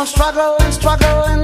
on struggling, struggling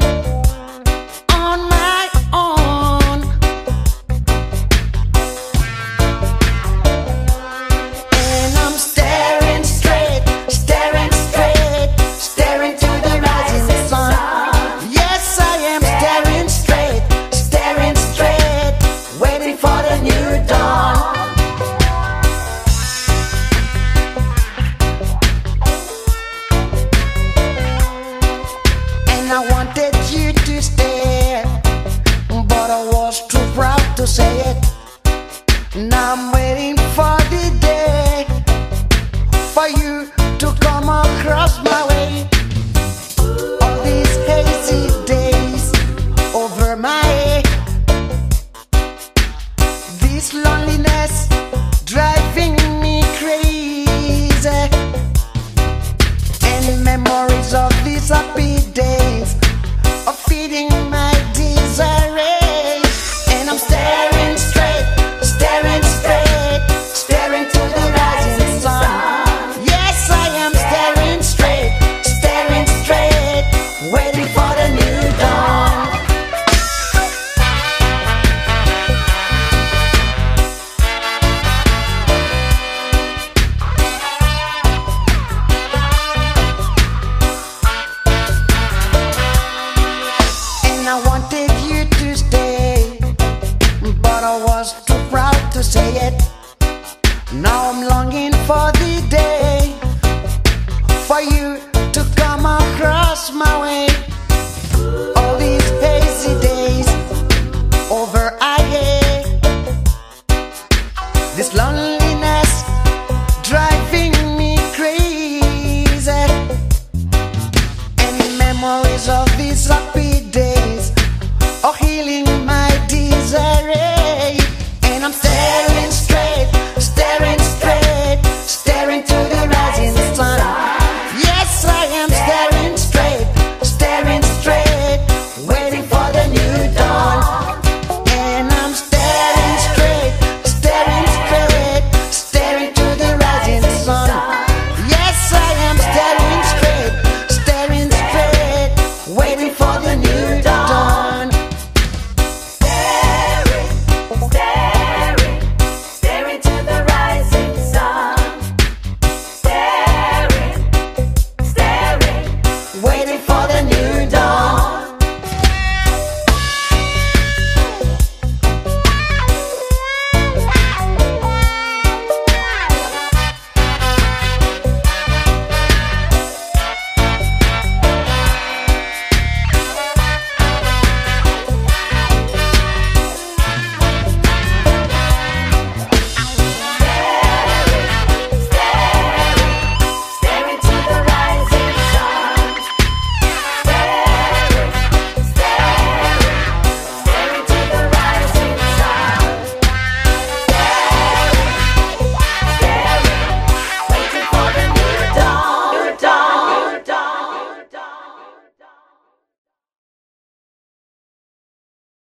say it. And I'm waiting. to say it. Now I'm longing for the day for you to come across my way. All these hazy days over ah, I hate this lonely.